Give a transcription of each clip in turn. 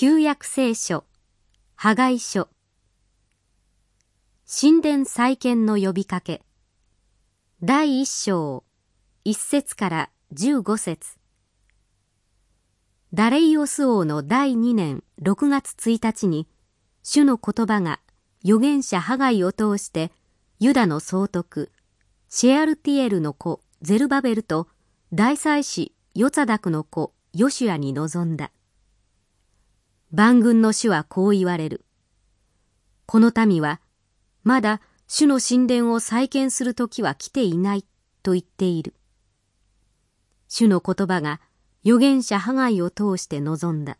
旧約聖書、破壊書、神殿再建の呼びかけ、第一章、一節から十五節。ダレイオス王の第二年六月一日に、主の言葉が預言者ハガイを通してユダの総督シェアルティエルの子ゼルバベルと大祭司ヨツダクの子ヨシュアに臨んだ。万軍の主はこう言われる。この民は、まだ主の神殿を再建する時は来ていないと言っている。主の言葉が預言者ハガイを通して臨んだ。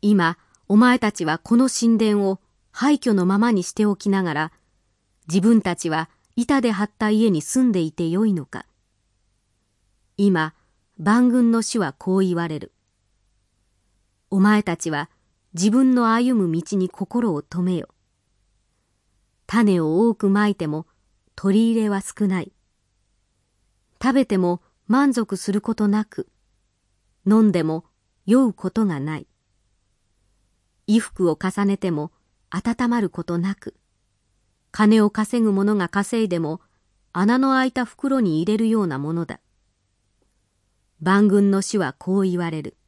今、お前たちはこの神殿を廃墟のままにしておきながら、自分たちは板で張った家に住んでいてよいのか。今、万軍の主はこう言われる。お前たちは自分の歩む道に心を止めよ。種を多くまいても取り入れは少ない。食べても満足することなく、飲んでも酔うことがない。衣服を重ねても温まることなく、金を稼ぐ者が稼いでも穴の開いた袋に入れるようなものだ。万軍の主はこう言われる。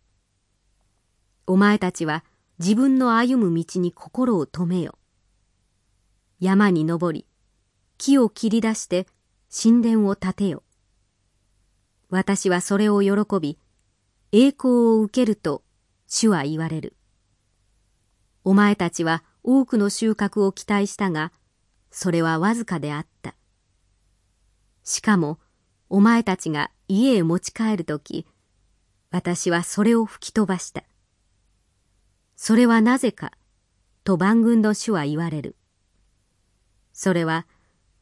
お前たちは自分の歩む道に心を止めよ。山に登り、木を切り出して神殿を建てよ。私はそれを喜び、栄光を受けると主は言われる。お前たちは多くの収穫を期待したが、それはわずかであった。しかも、お前たちが家へ持ち帰るとき、私はそれを吹き飛ばした。それはなぜか、と万軍の主は言われる。それは、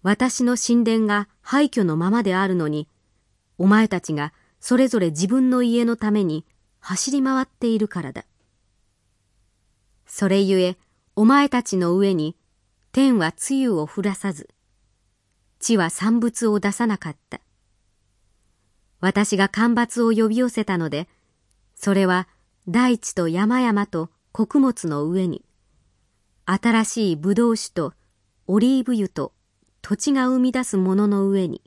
私の神殿が廃墟のままであるのに、お前たちがそれぞれ自分の家のために走り回っているからだ。それゆえ、お前たちの上に、天は露を降らさず、地は産物を出さなかった。私が干ばつを呼び寄せたので、それは大地と山々と穀物の上に、新しい葡萄酒とオリーブ油と土地が生み出すものの上に、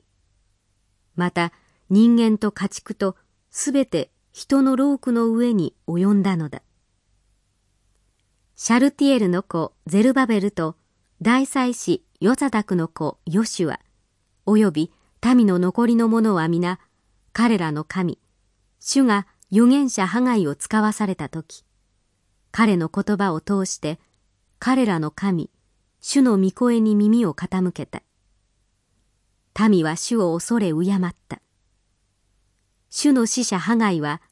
また人間と家畜とすべて人のロークの上に及んだのだ。シャルティエルの子ゼルバベルと大祭司ヨザダクの子ヨシュア、および民の残りの者は皆、彼らの神、主が預言者ハガイを使わされたとき、彼の言葉を通して彼らの神、主の御声に耳を傾けた。民は主を恐れ敬った。主の使者ハガイは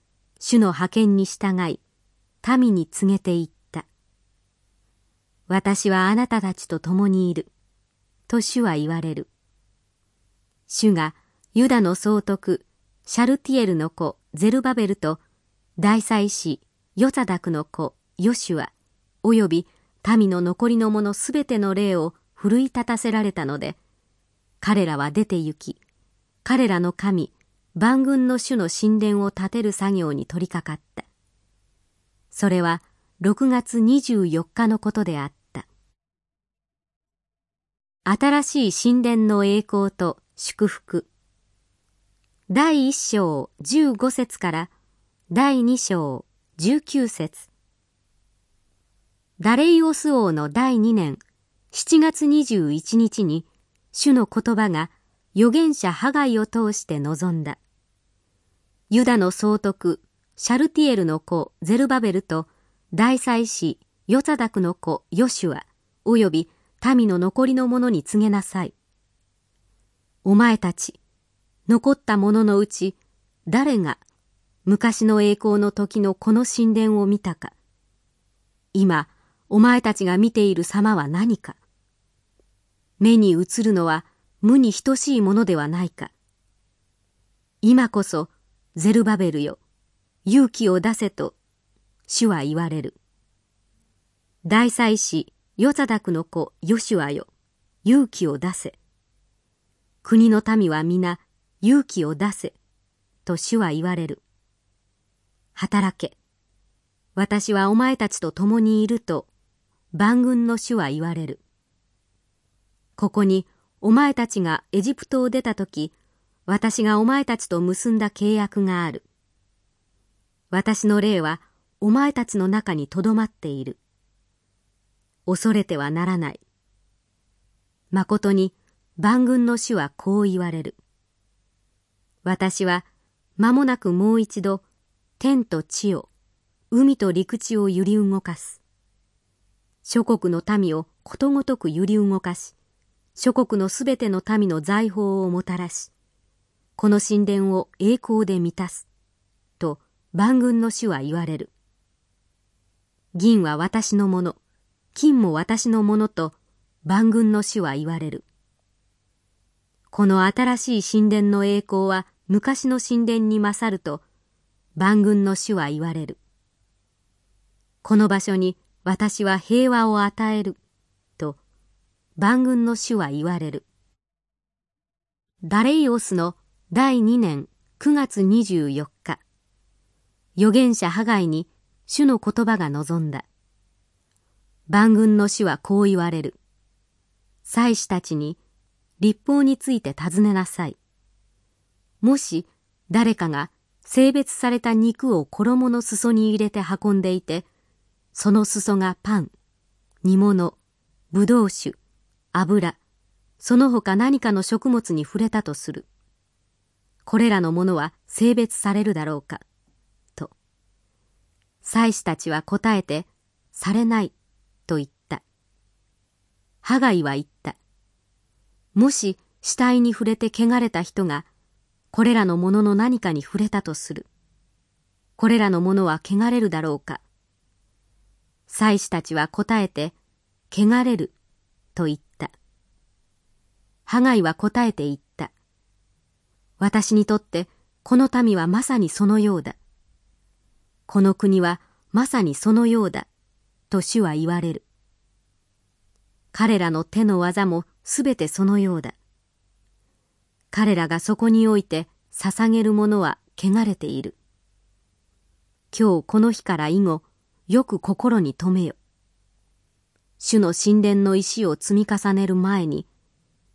主の派遣に従い、民に告げていった。私はあなたたちと共にいる。と主は言われる。主がユダの総督、シャルティエルの子ゼルバベルと大祭司ヨザダクの子ヨシュアおよび民の残りの者すべての霊を奮い立たせられたので彼らは出て行き彼らの神万軍の主の神殿を建てる作業に取り掛かった。それは6月24日のことであった。新しい神殿の栄光と祝福。第一章15節から第二章19節。ダレイオス王の第2年7月21日に主の言葉が預言者ハガイを通して臨んだ。ユダの総督シャルティエルの子ゼルバベルと大祭司ヨザダクの子ヨシュアおよび民の残りの者に告げなさい。お前たち、残った者のうち誰が昔の栄光の時のこの神殿を見たか。今、お前たちが見ている様は何か。目に映るのは無に等しいものではないか。今こそ、ゼルバベルよ、勇気を出せと、主は言われる。大祭司、ヨザダクの子、ヨシュアよ、勇気を出せ。国の民は皆、勇気を出せ、と主は言われる。働け。私はお前たちと共にいると万軍の主は言われる。ここにお前たちがエジプトを出た時、私がお前たちと結んだ契約がある。私の霊はお前たちの中にとどまっている。恐れてはならない。誠に万軍の主はこう言われる。私は間もなくもう一度天と地を海と陸地を揺り動かす。諸国の民をことごとく揺り動かし、諸国のすべての民の財宝をもたらし、この神殿を栄光で満たす。と万軍の主は言われる。銀は私のもの、金も私のものと万軍の主は言われる。この新しい神殿の栄光は昔の神殿に勝ると万軍の主は言われる。この場所に私は平和を与えると万軍の主は言われる。ダレイオスの第2年9月24日、預言者ハガイに主の言葉が望んだ。万軍の主はこう言われる。祭司たちに立法について尋ねなさい。もし誰かが性別された肉を衣の裾に入れて運んでいて、その裾がパン、煮物、ぶどう酒、油、その他何かの食物に触れたとする。これらのものは性別されるだろうか。と。祭司たちは答えて、されない、と言った。ハガイは言った。もし死体に触れて汚れた人が、これらのものの何かに触れたとする。これらのものは汚れるだろうか。祭司たちは答えて、汚れる、と言った。ハガイは答えて言った。私にとってこの民はまさにそのようだ。この国はまさにそのようだ。と主は言われる。彼らの手の技もすべてそのようだ。彼らがそこにおいて捧げるものは汚れている。今日この日から以後、よく心に留めよ。主の神殿の石を積み重ねる前に、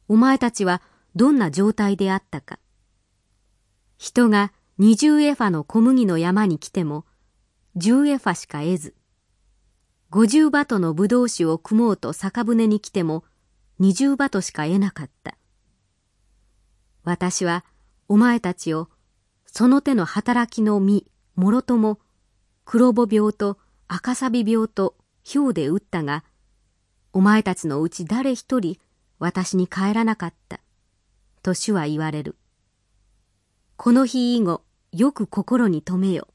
お前たちはどんな状態であったか。人が二十エファの小麦の山に来ても、十エファしか得ず、五十バトのブドウ酒を汲もうと酒舟に来ても、二十バトしか得なかった。私はお前たちを、その手の働きの実、もろとも、黒母病と赤サビ病と氷で打ったが、お前たちのうち誰一人私に帰らなかった。と主は言われる。この日以後、よく心に留めよ。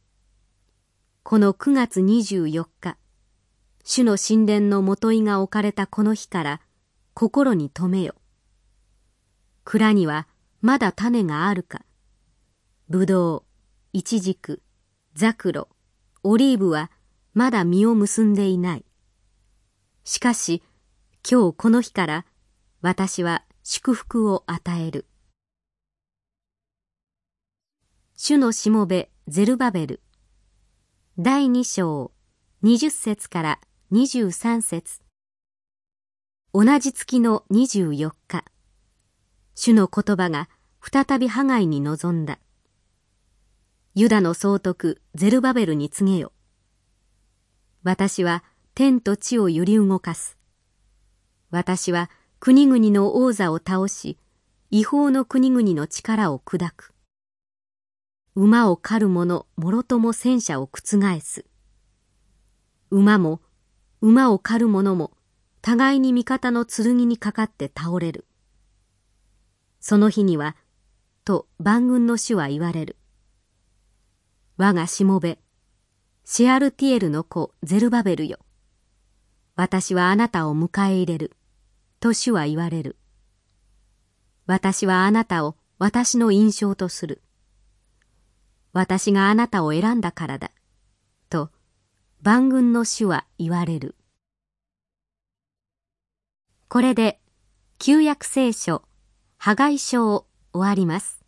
この9月24日、主の神殿の元井が置かれたこの日から心に留めよ。蔵にはまだ種があるか。ぶどう、いちじく、ザクロ、オリーブはまだ実を結んでいない。しかし、今日この日から私は祝福を与える。主のしもべゼルバベル。第2章20節から23節。同じ月の24日。主の言葉が再びハガイに臨んだ。ユダの総督ゼルバベルに告げよ。私は天と地を揺り動かす私は国々の王座を倒し違法の国々の力を砕く馬を狩る者もろとも戦車を覆す。馬も馬を狩る者も互いに味方の剣にかかって倒れる。その日には、と万軍の主は言われる。我がしもべ、シアルティエルの子ゼルバベルよ。私はあなたを迎え入れる。と主は言われる。私はあなたを私の印象とする。私があなたを選んだからだ。と、万軍の主は言われる。これで、旧約聖書、破壊書を終わります。